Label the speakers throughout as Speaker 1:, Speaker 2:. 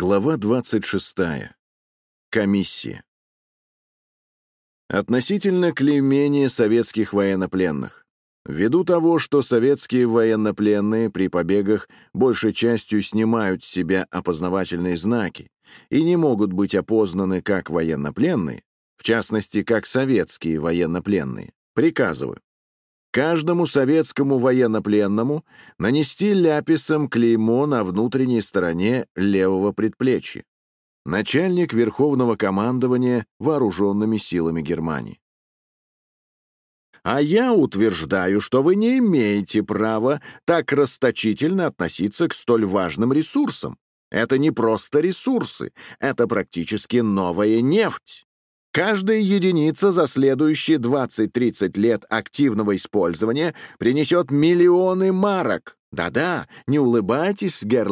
Speaker 1: Глава 26. Комиссия. Относительно клеймения советских военнопленных. Ввиду того, что советские военнопленные при побегах большей частью снимают с себя опознавательные знаки и не могут быть опознаны как военнопленные, в частности, как советские военнопленные, приказываю каждому советскому военнопленному нанести ляписом клеймо на внутренней стороне левого предплечья. Начальник Верховного командования Вооруженными силами Германии. А я утверждаю, что вы не имеете права так расточительно относиться к столь важным ресурсам. Это не просто ресурсы, это практически новая нефть. Каждая единица за следующие 20-30 лет активного использования принесет миллионы марок. Да-да, не улыбайтесь, герр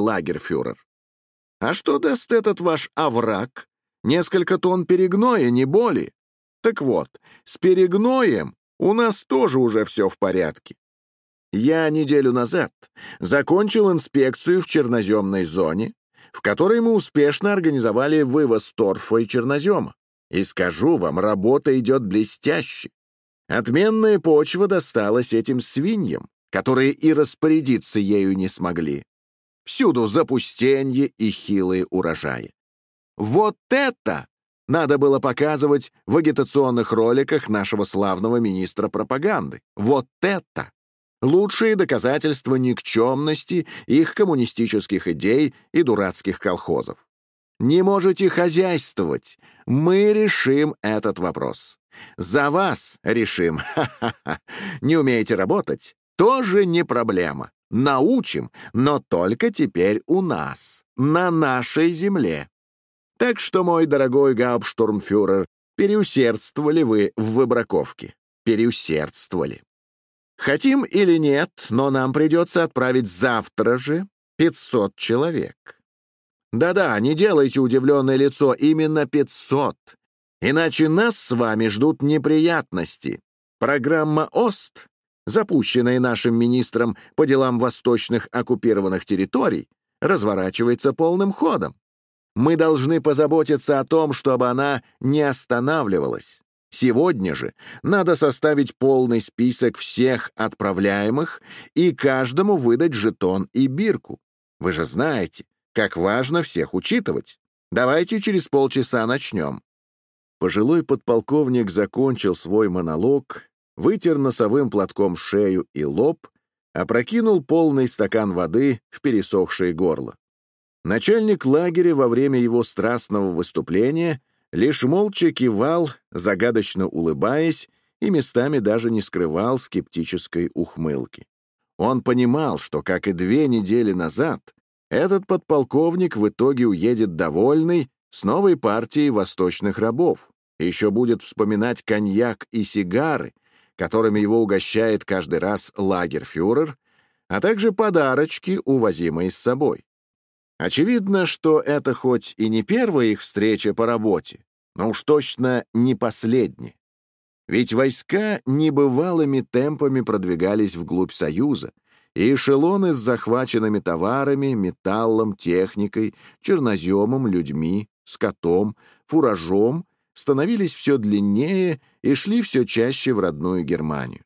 Speaker 1: А что даст этот ваш овраг? Несколько тонн перегноя, не более. Так вот, с перегноем у нас тоже уже все в порядке. Я неделю назад закончил инспекцию в черноземной зоне, в которой мы успешно организовали вывоз торфа и чернозема. И скажу вам, работа идет блестяще. Отменная почва досталась этим свиньям, которые и распорядиться ею не смогли. Всюду запустенье и хилые урожаи. Вот это надо было показывать в агитационных роликах нашего славного министра пропаганды. Вот это! Лучшие доказательства никчемности их коммунистических идей и дурацких колхозов. Не можете хозяйствовать. Мы решим этот вопрос. За вас решим. Не умеете работать? Тоже не проблема. Научим, но только теперь у нас, на нашей земле. Так что, мой дорогой гауптштурмфюрер, переусердствовали вы в выбраковке. Переусердствовали. Хотим или нет, но нам придется отправить завтра же 500 человек. Да-да, не делайте удивленное лицо, именно 500. Иначе нас с вами ждут неприятности. Программа «ОСТ», запущенная нашим министром по делам восточных оккупированных территорий, разворачивается полным ходом. Мы должны позаботиться о том, чтобы она не останавливалась. Сегодня же надо составить полный список всех отправляемых и каждому выдать жетон и бирку. Вы же знаете, как важно всех учитывать. Давайте через полчаса начнем». Пожилой подполковник закончил свой монолог, вытер носовым платком шею и лоб, опрокинул полный стакан воды в пересохшее горло. Начальник лагеря во время его страстного выступления лишь молча кивал, загадочно улыбаясь, и местами даже не скрывал скептической ухмылки. Он понимал, что, как и две недели назад, этот подполковник в итоге уедет довольный с новой партией восточных рабов. Еще будет вспоминать коньяк и сигары, которыми его угощает каждый раз лагерфюрер, а также подарочки, увозимые с собой. Очевидно, что это хоть и не первая их встреча по работе, но уж точно не последняя. Ведь войска небывалыми темпами продвигались вглубь Союза, и эшелоны с захваченными товарами, металлом, техникой, черноземом, людьми, скотом, фуражом становились все длиннее и шли все чаще в родную Германию.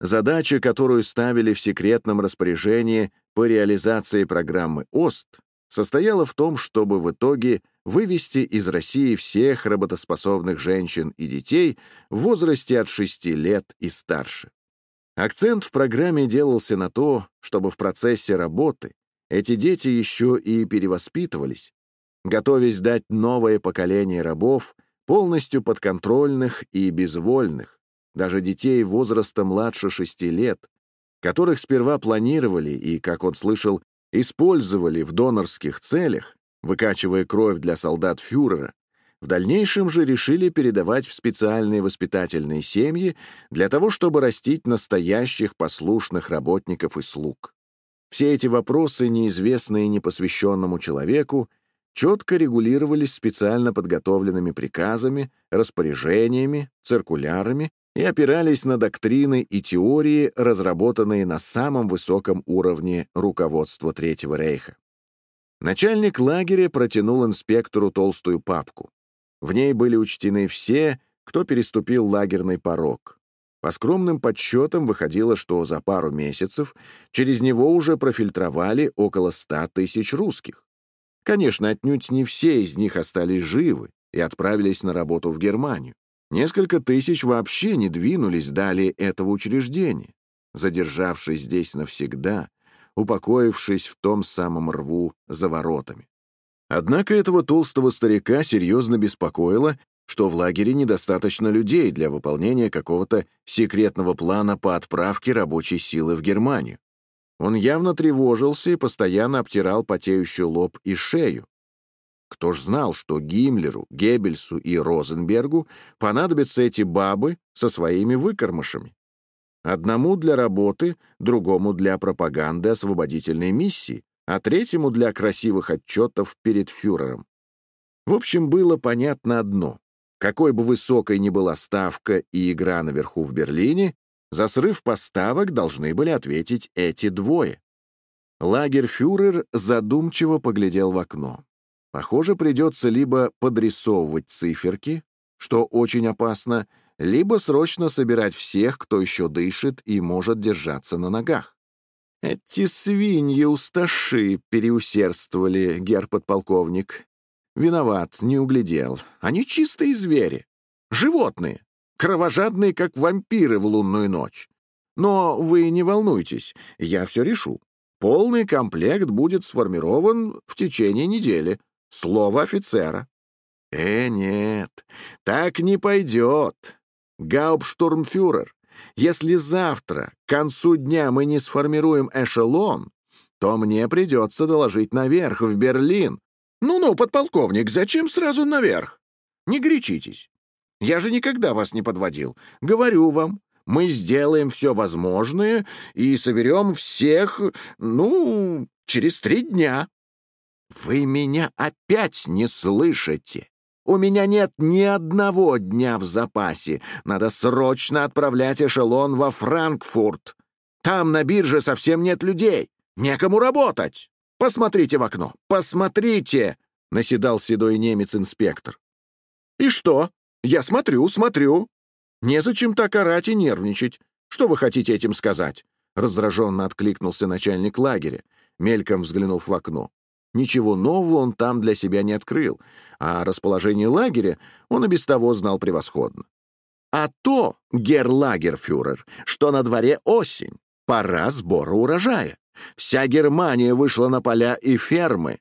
Speaker 1: Задача, которую ставили в секретном распоряжении по реализации программы ОСТ, состояла в том, чтобы в итоге вывести из России всех работоспособных женщин и детей в возрасте от 6 лет и старше. Акцент в программе делался на то, чтобы в процессе работы эти дети еще и перевоспитывались, готовясь дать новое поколение рабов, полностью подконтрольных и безвольных, даже детей возраста младше шести лет, которых сперва планировали и, как он слышал, использовали в донорских целях, выкачивая кровь для солдат фюрера, в дальнейшем же решили передавать в специальные воспитательные семьи для того, чтобы растить настоящих послушных работников и слуг. Все эти вопросы, неизвестные непосвященному человеку, четко регулировались специально подготовленными приказами, распоряжениями, циркулярами и опирались на доктрины и теории, разработанные на самом высоком уровне руководства Третьего Рейха. Начальник лагеря протянул инспектору толстую папку. В ней были учтены все, кто переступил лагерный порог. По скромным подсчетам выходило, что за пару месяцев через него уже профильтровали около ста тысяч русских. Конечно, отнюдь не все из них остались живы и отправились на работу в Германию. Несколько тысяч вообще не двинулись далее этого учреждения, задержавшись здесь навсегда, упокоившись в том самом рву за воротами. Однако этого толстого старика серьезно беспокоило, что в лагере недостаточно людей для выполнения какого-то секретного плана по отправке рабочей силы в Германию. Он явно тревожился и постоянно обтирал потеющий лоб и шею. Кто ж знал, что Гиммлеру, Геббельсу и Розенбергу понадобятся эти бабы со своими выкормышами? Одному для работы, другому для пропаганды освободительной миссии, а третьему для красивых отчетов перед фюрером. В общем, было понятно одно. Какой бы высокой ни была ставка и игра наверху в Берлине, за срыв поставок должны были ответить эти двое. Лагерфюрер задумчиво поглядел в окно. Похоже, придется либо подрисовывать циферки, что очень опасно, либо срочно собирать всех, кто еще дышит и может держаться на ногах. «Эти свиньи-усташи переусердствовали, гер-подполковник. Виноват, не углядел. Они чистые звери. Животные. Кровожадные, как вампиры в лунную ночь. Но вы не волнуйтесь, я все решу. Полный комплект будет сформирован в течение недели. Слово офицера». «Э, нет, так не пойдет. Гауптштурмфюрер, если завтра, к концу дня, мы не сформируем эшелон, то мне придется доложить наверх, в Берлин. Ну-ну, подполковник, зачем сразу наверх? Не горячитесь. Я же никогда вас не подводил. Говорю вам, мы сделаем все возможное и соберем всех, ну, через три дня. Вы меня опять не слышите. У меня нет ни одного дня в запасе. Надо срочно отправлять эшелон во Франкфурт. Там на бирже совсем нет людей. Некому работать. Посмотрите в окно. Посмотрите!» — наседал седой немец-инспектор. «И что? Я смотрю, смотрю. Незачем так орать и нервничать. Что вы хотите этим сказать?» Раздраженно откликнулся начальник лагеря, мельком взглянув в окно. Ничего нового он там для себя не открыл, а расположение лагеря он и без того знал превосходно. А то, герлагерфюрер, что на дворе осень, пора сбора урожая. Вся Германия вышла на поля и фермы,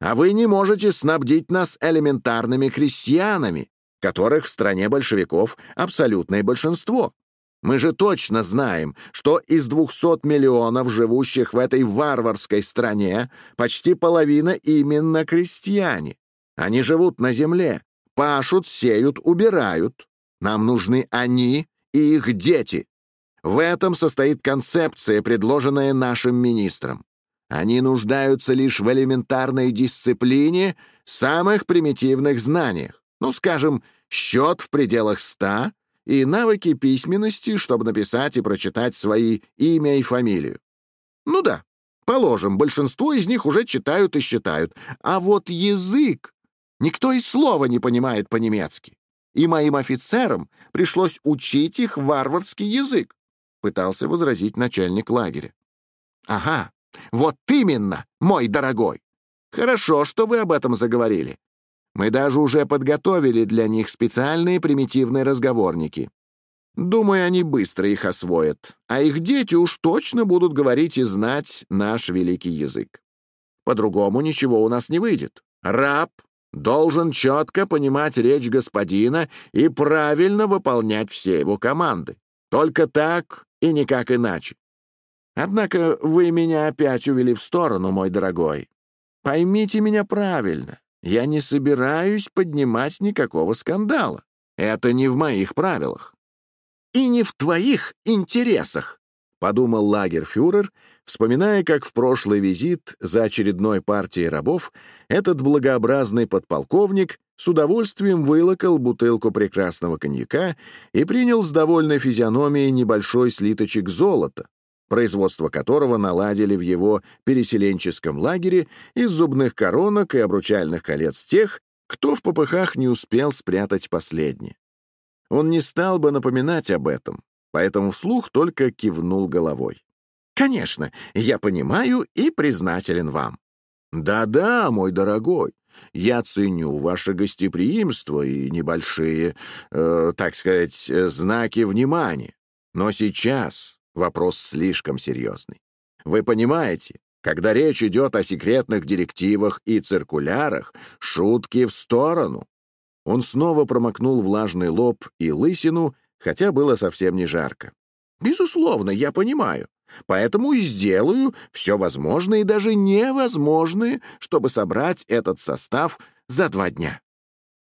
Speaker 1: а вы не можете снабдить нас элементарными крестьянами, которых в стране большевиков абсолютное большинство. Мы же точно знаем, что из 200 миллионов живущих в этой варварской стране почти половина именно крестьяне. Они живут на земле, пашут, сеют, убирают. Нам нужны они и их дети. В этом состоит концепция, предложенная нашим министром. Они нуждаются лишь в элементарной дисциплине, самых примитивных знаниях. Ну, скажем, счет в пределах ста и навыки письменности, чтобы написать и прочитать свои имя и фамилию. Ну да, положим, большинство из них уже читают и считают, а вот язык никто и слова не понимает по-немецки. И моим офицерам пришлось учить их варварский язык, пытался возразить начальник лагеря. Ага, вот именно, мой дорогой. Хорошо, что вы об этом заговорили. Мы даже уже подготовили для них специальные примитивные разговорники. Думаю, они быстро их освоят, а их дети уж точно будут говорить и знать наш великий язык. По-другому ничего у нас не выйдет. Раб должен четко понимать речь господина и правильно выполнять все его команды. Только так и никак иначе. Однако вы меня опять увели в сторону, мой дорогой. Поймите меня правильно. Я не собираюсь поднимать никакого скандала. Это не в моих правилах. И не в твоих интересах, — подумал лагерфюрер, вспоминая, как в прошлый визит за очередной партией рабов этот благообразный подполковник с удовольствием вылокал бутылку прекрасного коньяка и принял с довольной физиономией небольшой слиточек золота, производство которого наладили в его переселенческом лагере из зубных коронок и обручальных колец тех, кто в попыхах не успел спрятать последнее. Он не стал бы напоминать об этом, поэтому вслух только кивнул головой. «Конечно, я понимаю и признателен вам». «Да-да, мой дорогой, я ценю ваше гостеприимство и небольшие, э, так сказать, знаки внимания. Но сейчас вопрос слишком серьезный. Вы понимаете, когда речь идет о секретных директивах и циркулярах, шутки в сторону. Он снова промокнул влажный лоб и лысину, хотя было совсем не жарко. «Безусловно, я понимаю. Поэтому и сделаю все возможное и даже невозможное, чтобы собрать этот состав за два дня.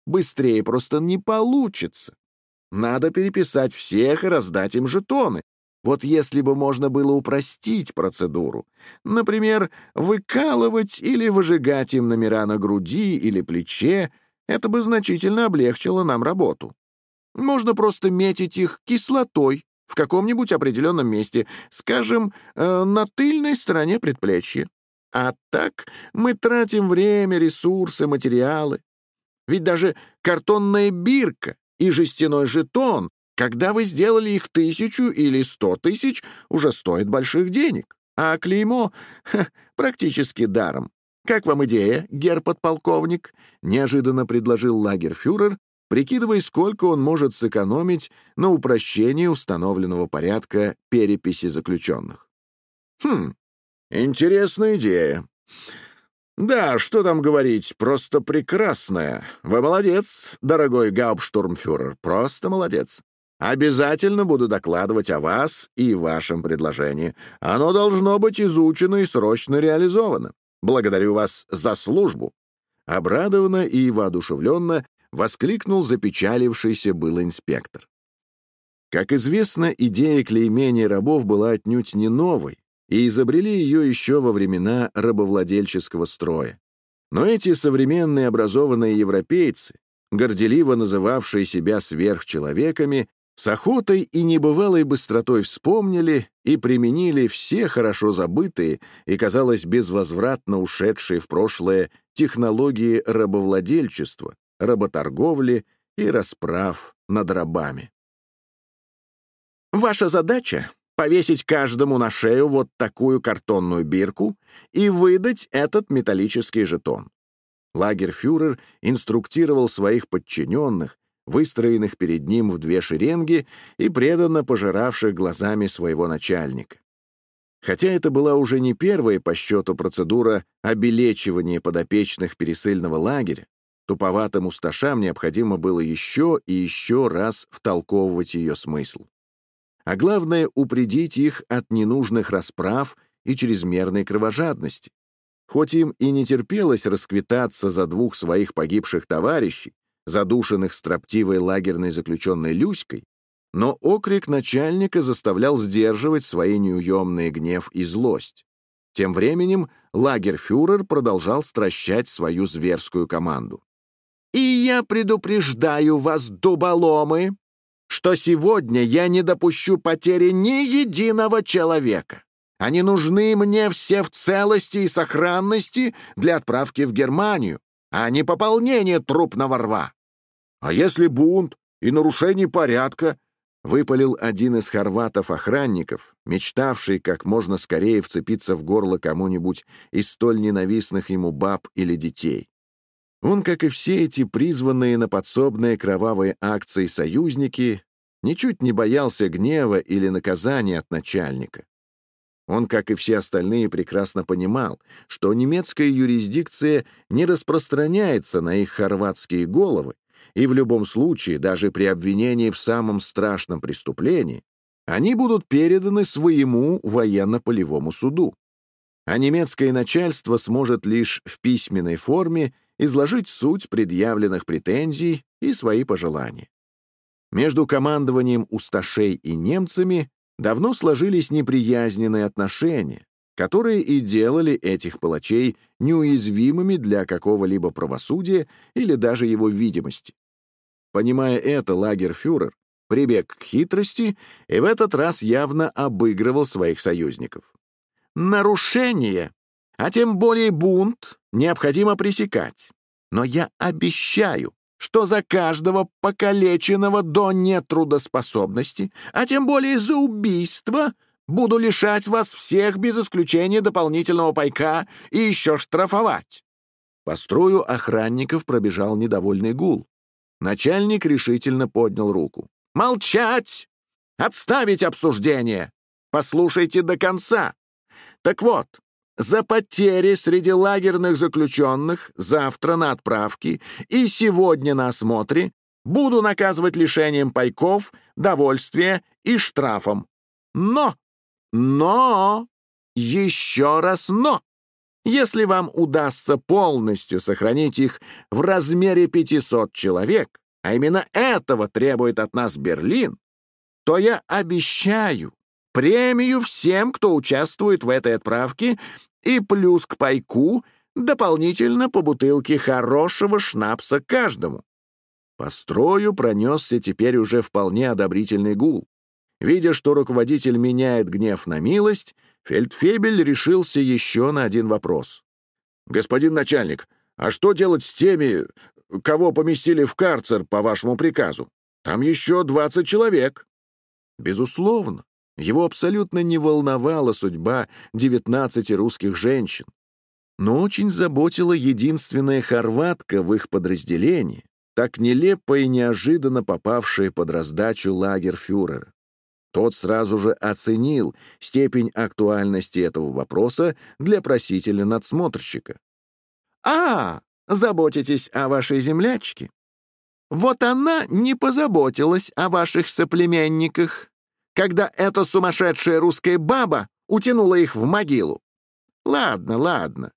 Speaker 1: Быстрее просто не получится. Надо переписать всех и раздать им жетоны. Вот если бы можно было упростить процедуру, например, выкалывать или выжигать им номера на груди или плече, это бы значительно облегчило нам работу. Можно просто метить их кислотой в каком-нибудь определенном месте, скажем, э, на тыльной стороне предплечья. А так мы тратим время, ресурсы, материалы. Ведь даже картонная бирка и жестяной жетон, когда вы сделали их тысячу или сто тысяч, уже стоит больших денег. А клеймо ха, практически даром. «Как вам идея, гер-подполковник?» — неожиданно предложил лагерфюрер, прикидывая, сколько он может сэкономить на упрощении установленного порядка переписи заключенных. «Хм, интересная идея. Да, что там говорить, просто прекрасная. Вы молодец, дорогой гауптштурмфюрер, просто молодец. Обязательно буду докладывать о вас и вашем предложении. Оно должно быть изучено и срочно реализовано. Благодарю вас за службу!» Обрадованно и воодушевленно воскликнул запечалившийся был инспектор. Как известно, идея клеймения рабов была отнюдь не новой, и изобрели ее еще во времена рабовладельческого строя. Но эти современные образованные европейцы, горделиво называвшие себя сверхчеловеками, с охотой и небывалой быстротой вспомнили и применили все хорошо забытые и, казалось, безвозвратно ушедшие в прошлое технологии рабовладельчества, работорговли и расправ над рабами. Ваша задача — повесить каждому на шею вот такую картонную бирку и выдать этот металлический жетон. Лагерфюрер инструктировал своих подчиненных, выстроенных перед ним в две шеренги и преданно пожиравших глазами своего начальника. Хотя это была уже не первая по счету процедура обелечивания подопечных пересыльного лагеря, туповатым усташам необходимо было еще и еще раз втолковывать ее смысл. А главное — упредить их от ненужных расправ и чрезмерной кровожадности. Хоть им и не терпелось расквитаться за двух своих погибших товарищей, задушенных строптивой лагерной заключенной Люськой, но окрик начальника заставлял сдерживать свои неуемные гнев и злость. Тем временем лагерфюрер продолжал стращать свою зверскую команду. «И я предупреждаю вас, дуболомы, что сегодня я не допущу потери ни единого человека. Они нужны мне все в целости и сохранности для отправки в Германию, а не пополнение трупного рва. А если бунт и нарушение порядка, выпалил один из хорватов-охранников, мечтавший как можно скорее вцепиться в горло кому-нибудь из столь ненавистных ему баб или детей. Он, как и все эти призванные на подсобные кровавые акции союзники, ничуть не боялся гнева или наказания от начальника. Он, как и все остальные, прекрасно понимал, что немецкая юрисдикция не распространяется на их хорватские головы, и в любом случае, даже при обвинении в самом страшном преступлении, они будут переданы своему военно-полевому суду. А немецкое начальство сможет лишь в письменной форме изложить суть предъявленных претензий и свои пожелания. Между командованием усташей и немцами давно сложились неприязненные отношения, которые и делали этих палачей неуязвимыми для какого-либо правосудия или даже его видимости. Понимая это, лагерфюрер прибег к хитрости и в этот раз явно обыгрывал своих союзников. Нарушение, а тем более бунт, необходимо пресекать. Но я обещаю, что за каждого покалеченного до нетрудоспособности, а тем более за убийство, буду лишать вас всех без исключения дополнительного пайка и еще штрафовать. По строю охранников пробежал недовольный гул. Начальник решительно поднял руку. «Молчать! Отставить обсуждение! Послушайте до конца! Так вот, за потери среди лагерных заключенных завтра на отправке и сегодня на осмотре буду наказывать лишением пайков, довольствия и штрафом. Но! Но! Еще раз но! Если вам удастся полностью сохранить их в размере 500 человек, а именно этого требует от нас Берлин, то я обещаю премию всем, кто участвует в этой отправке, и плюс к пайку дополнительно по бутылке хорошего шнапса каждому. По строю пронесся теперь уже вполне одобрительный гул. Видя, что руководитель меняет гнев на милость, Фельдфебель решился еще на один вопрос. «Господин начальник, а что делать с теми, кого поместили в карцер по вашему приказу? Там еще двадцать человек». Безусловно, его абсолютно не волновала судьба девятнадцати русских женщин. Но очень заботила единственная хорватка в их подразделении, так нелепо и неожиданно попавшая под раздачу лагерфюрера. Тот сразу же оценил степень актуальности этого вопроса для просителя-надсмотрщика. «А, заботитесь о вашей землячке? Вот она не позаботилась о ваших соплеменниках, когда эта сумасшедшая русская баба утянула их в могилу. Ладно, ладно.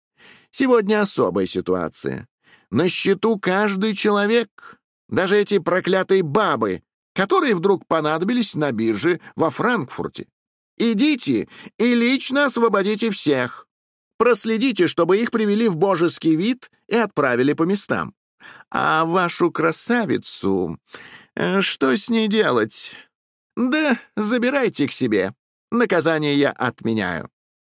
Speaker 1: Сегодня особая ситуация. На счету каждый человек. Даже эти проклятые бабы, которые вдруг понадобились на бирже во Франкфурте. Идите и лично освободите всех. Проследите, чтобы их привели в божеский вид и отправили по местам. А вашу красавицу... Э, что с ней делать? Да забирайте к себе. Наказание я отменяю.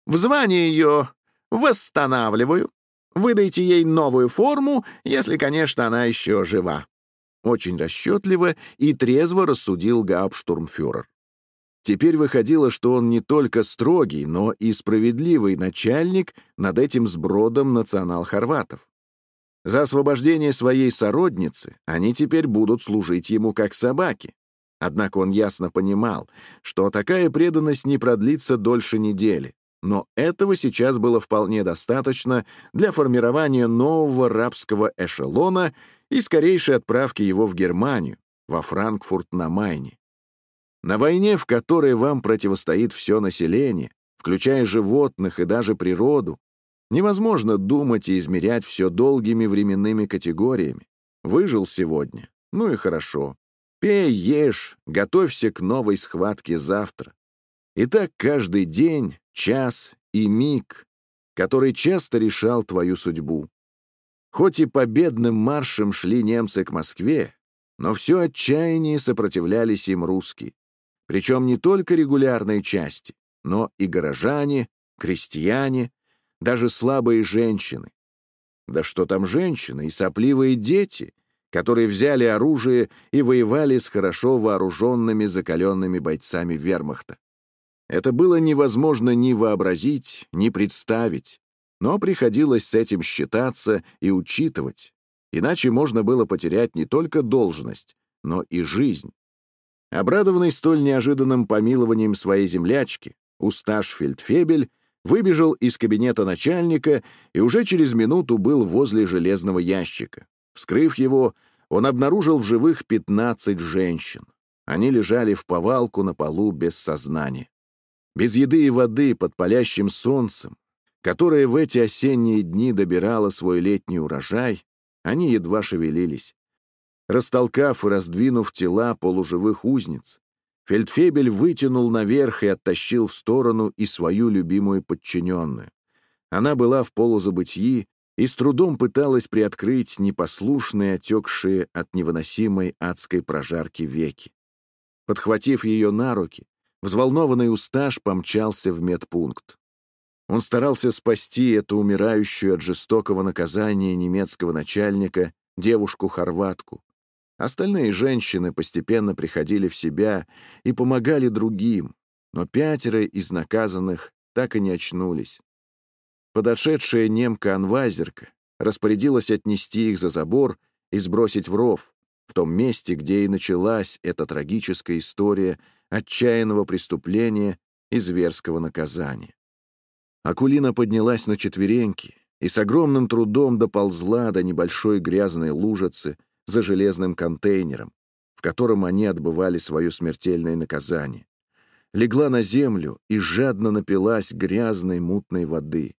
Speaker 1: В звании ее восстанавливаю. Выдайте ей новую форму, если, конечно, она еще жива. Очень расчетливо и трезво рассудил гауптштурмфюрер. Теперь выходило, что он не только строгий, но и справедливый начальник над этим сбродом национал-хорватов. За освобождение своей сородницы они теперь будут служить ему как собаки. Однако он ясно понимал, что такая преданность не продлится дольше недели, но этого сейчас было вполне достаточно для формирования нового рабского эшелона и скорейшей отправки его в Германию, во Франкфурт на Майне. На войне, в которой вам противостоит все население, включая животных и даже природу, невозможно думать и измерять все долгими временными категориями. Выжил сегодня, ну и хорошо. Пей, ешь, готовься к новой схватке завтра. И так каждый день, час и миг, который часто решал твою судьбу. Хоть и победным маршем шли немцы к Москве, но все отчаяние сопротивлялись им русские. Причем не только регулярные части, но и горожане, крестьяне, даже слабые женщины. Да что там женщины и сопливые дети, которые взяли оружие и воевали с хорошо вооруженными закаленными бойцами вермахта. Это было невозможно ни вообразить, ни представить, но приходилось с этим считаться и учитывать, иначе можно было потерять не только должность, но и жизнь. Обрадованный столь неожиданным помилованием своей землячки, Усташ Фельдфебель выбежал из кабинета начальника и уже через минуту был возле железного ящика. Вскрыв его, он обнаружил в живых 15 женщин. Они лежали в повалку на полу без сознания. Без еды и воды под палящим солнцем, которая в эти осенние дни добирала свой летний урожай, они едва шевелились. Растолкав и раздвинув тела полуживых узниц, Фельдфебель вытянул наверх и оттащил в сторону и свою любимую подчиненную. Она была в полузабытии и с трудом пыталась приоткрыть непослушные, отекшие от невыносимой адской прожарки веки. Подхватив ее на руки, взволнованный Усташ помчался в медпункт. Он старался спасти эту умирающую от жестокого наказания немецкого начальника девушку-хорватку. Остальные женщины постепенно приходили в себя и помогали другим, но пятеро из наказанных так и не очнулись. Подошедшая немка-анвайзерка распорядилась отнести их за забор и сбросить в ров, в том месте, где и началась эта трагическая история отчаянного преступления и зверского наказания. Акулина поднялась на четвереньки и с огромным трудом доползла до небольшой грязной лужицы за железным контейнером, в котором они отбывали свое смертельное наказание. Легла на землю и жадно напилась грязной мутной воды.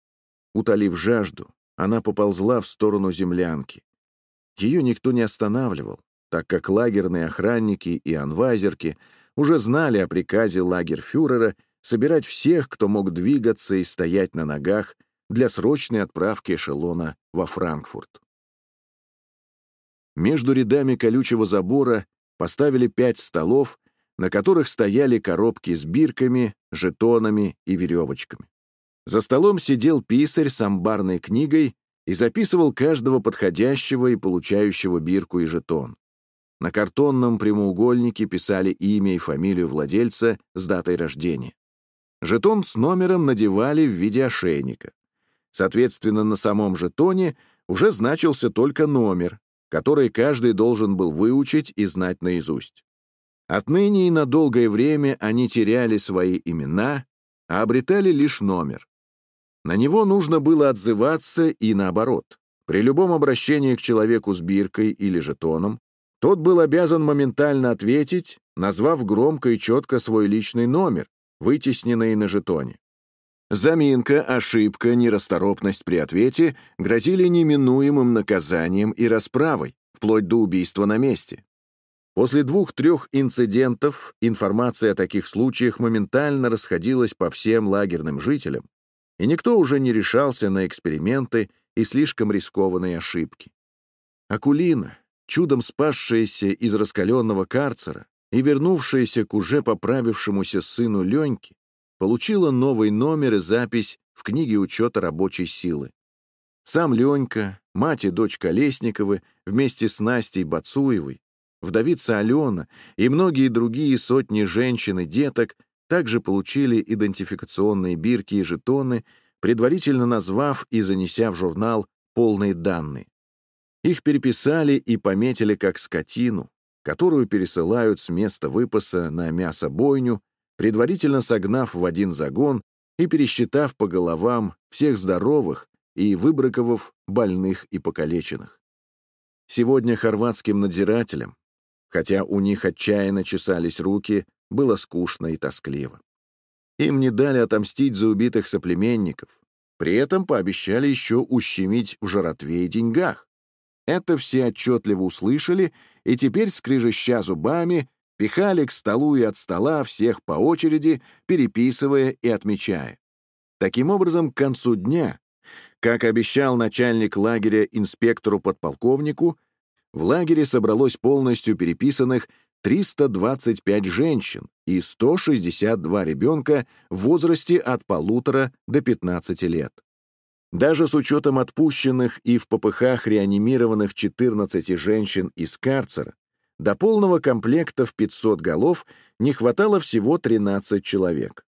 Speaker 1: Утолив жажду, она поползла в сторону землянки. Ее никто не останавливал, так как лагерные охранники и анвайзерки уже знали о приказе лагерфюрера собирать всех, кто мог двигаться и стоять на ногах для срочной отправки эшелона во Франкфурт. Между рядами колючего забора поставили пять столов, на которых стояли коробки с бирками, жетонами и веревочками. За столом сидел писарь с амбарной книгой и записывал каждого подходящего и получающего бирку и жетон. На картонном прямоугольнике писали имя и фамилию владельца с датой рождения. Жетон с номером надевали в виде ошейника. Соответственно, на самом жетоне уже значился только номер, который каждый должен был выучить и знать наизусть. Отныне и на долгое время они теряли свои имена, а обретали лишь номер. На него нужно было отзываться и наоборот. При любом обращении к человеку с биркой или жетоном тот был обязан моментально ответить, назвав громко и четко свой личный номер, вытесненный на жетоне. Заминка, ошибка, нерасторопность при ответе грозили неминуемым наказанием и расправой, вплоть до убийства на месте. После двух-трех инцидентов информация о таких случаях моментально расходилась по всем лагерным жителям, и никто уже не решался на эксперименты и слишком рискованные ошибки. Акулина, чудом спасшаяся из раскаленного карцера и вернувшаяся к уже поправившемуся сыну Леньке, получила новый номер и запись в книге учета рабочей силы. Сам Ленька, мать и дочь Колесниковы вместе с Настей Бацуевой, вдовица Алена и многие другие сотни женщин и деток также получили идентификационные бирки и жетоны, предварительно назвав и занеся в журнал полные данные. Их переписали и пометили как скотину, которую пересылают с места выпаса на мясобойню предварительно согнав в один загон и пересчитав по головам всех здоровых и выбраковав больных и покалеченных. Сегодня хорватским надзирателям, хотя у них отчаянно чесались руки, было скучно и тоскливо. Им не дали отомстить за убитых соплеменников, при этом пообещали еще ущемить в жратве и деньгах. Это все отчетливо услышали, и теперь, скрижеща зубами, пихали к столу и от стола всех по очереди, переписывая и отмечая. Таким образом, к концу дня, как обещал начальник лагеря инспектору-подполковнику, в лагере собралось полностью переписанных 325 женщин и 162 ребенка в возрасте от полутора до 15 лет. Даже с учетом отпущенных и в попыхах реанимированных 14 женщин из карцера, до полного комплекта в 500 голов не хватало всего 13 человек.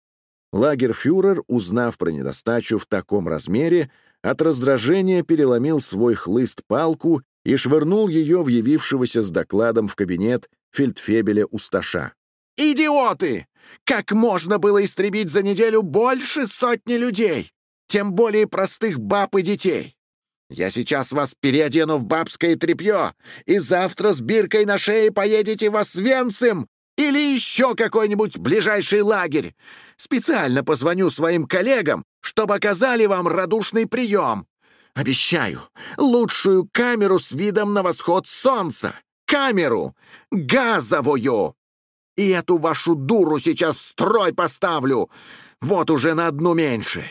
Speaker 1: Лагерфюрер, узнав про недостачу в таком размере, от раздражения переломил свой хлыст-палку и швырнул ее в явившегося с докладом в кабинет фельдфебеля Усташа.
Speaker 2: «Идиоты! Как можно было истребить за неделю больше сотни людей? Тем более простых баб и детей. Я сейчас вас переодену в бабское тряпье, и завтра с биркой на шее поедете в Освенцим или еще какой-нибудь ближайший лагерь. Специально позвоню своим коллегам, чтобы оказали вам радушный прием. Обещаю, лучшую камеру с видом на восход солнца. Камеру! Газовую! И эту вашу дуру сейчас в строй поставлю. Вот уже на одну меньше.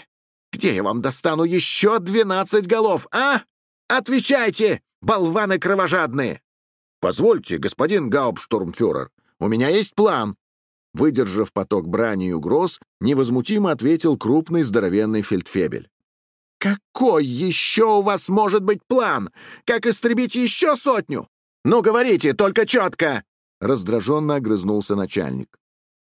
Speaker 2: Где я вам достану еще двенадцать голов, а? Отвечайте, болваны кровожадные!»
Speaker 1: «Позвольте, господин Гауптштурмфюрер,
Speaker 2: У меня есть план!»
Speaker 1: Выдержав поток брани и угроз, невозмутимо ответил крупный здоровенный фельдфебель.
Speaker 2: «Какой еще у вас может быть план? Как истребить еще сотню? Ну, говорите, только четко!»
Speaker 1: Раздраженно огрызнулся начальник.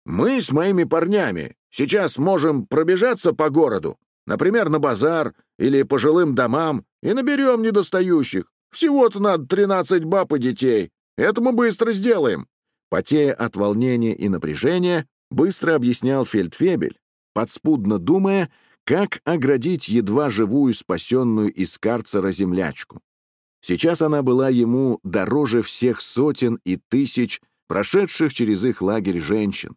Speaker 2: «Мы с моими парнями сейчас можем пробежаться по городу, например, на базар или по жилым домам, и наберем недостающих. Всего-то надо тринадцать баб и детей. Это мы быстро сделаем».
Speaker 1: Потея от волнения и напряжения, быстро объяснял фельдфебель, подспудно думая, как оградить едва живую спасенную из карцера землячку. Сейчас она была ему дороже всех сотен и тысяч прошедших через их лагерь женщин.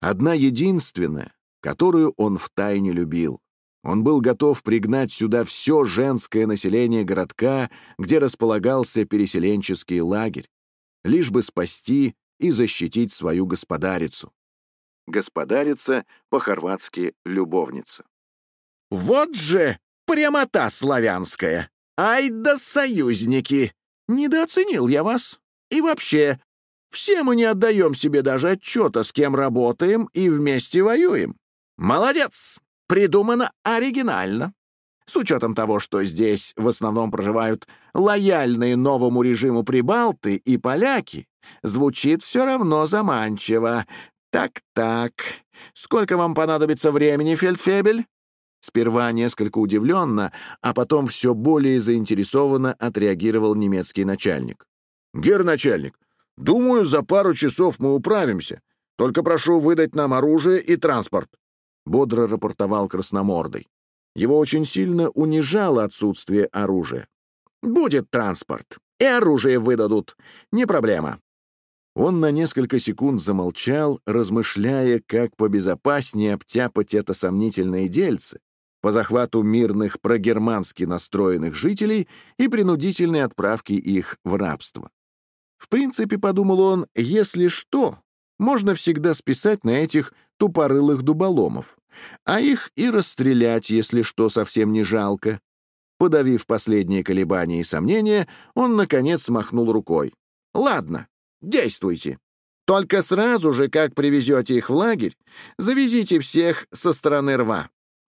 Speaker 1: Одна единственная, которую он втайне любил. Он был готов пригнать сюда все женское население городка, где располагался переселенческий лагерь, лишь бы спасти и защитить свою господарицу. Господарица по-хорватски «любовница».
Speaker 2: «Вот же прямота славянская! Ай да союзники! Недооценил я вас. И вообще, все мы не отдаем себе даже отчета, с кем работаем и вместе воюем. Молодец! Придумано оригинально. С учетом того, что здесь в основном проживают лояльные новому режиму прибалты и поляки, звучит все равно заманчиво. Так-так, сколько вам понадобится времени, Фельдфебель? Сперва несколько удивленно, а потом все более заинтересованно отреагировал немецкий начальник.
Speaker 1: «Гер начальник, думаю, за пару часов мы управимся. Только прошу выдать нам оружие и транспорт», — бодро рапортовал Красномордый. Его очень сильно унижало отсутствие оружия.
Speaker 2: «Будет транспорт, и оружие выдадут. Не проблема».
Speaker 1: Он на несколько секунд замолчал, размышляя, как побезопаснее обтяпать это сомнительное дельце, по захвату мирных прогермански настроенных жителей и принудительной отправке их в рабство. В принципе, подумал он, если что, можно всегда списать на этих тупорылых дуболомов, а их и расстрелять, если что, совсем не жалко. Подавив последние колебания и сомнения, он, наконец, махнул рукой. «Ладно, действуйте. Только сразу же, как привезете их в лагерь, завезите всех со стороны рва.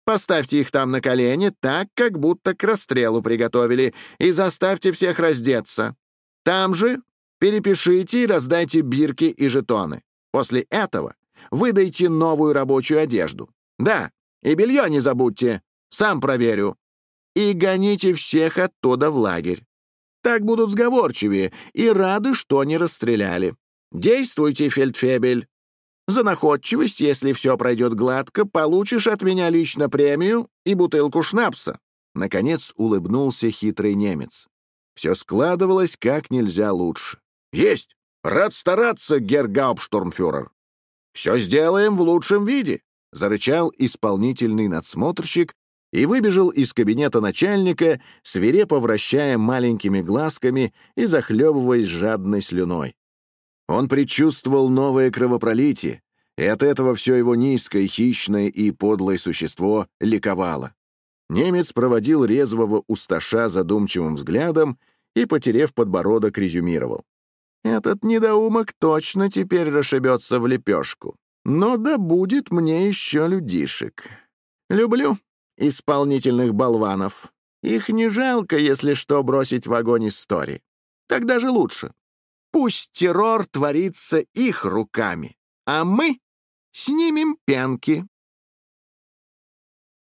Speaker 1: Поставьте их там на колени, так, как будто к расстрелу приготовили, и заставьте всех раздеться. Там же перепишите и раздайте бирки и жетоны. После этого выдайте новую рабочую одежду. Да, и белье не забудьте, сам проверю. И гоните всех оттуда в лагерь. Так будут сговорчивее и рады, что не расстреляли. Действуйте, фельдфебель. За находчивость, если все пройдет гладко, получишь от меня лично премию и бутылку шнапса». Наконец улыбнулся хитрый немец. Все складывалось как нельзя лучше. «Есть! Рад стараться, гергауптштурмфюрер!» «Все сделаем в лучшем виде!» — зарычал исполнительный надсмотрщик и выбежал из кабинета начальника, свирепо вращая маленькими глазками и захлебываясь жадной слюной. Он предчувствовал новое кровопролитие, и от этого все его низкое, хищное и подлое существо ликовало. Немец проводил резвого усташа задумчивым взглядом и, потерев подбородок, резюмировал. «Этот недоумок точно теперь расшибется в лепешку. Но да будет мне еще людишек. Люблю исполнительных болванов. Их не жалко, если что, бросить в огонь истории. Так даже лучше. Пусть террор творится их руками, а мы снимем пенки.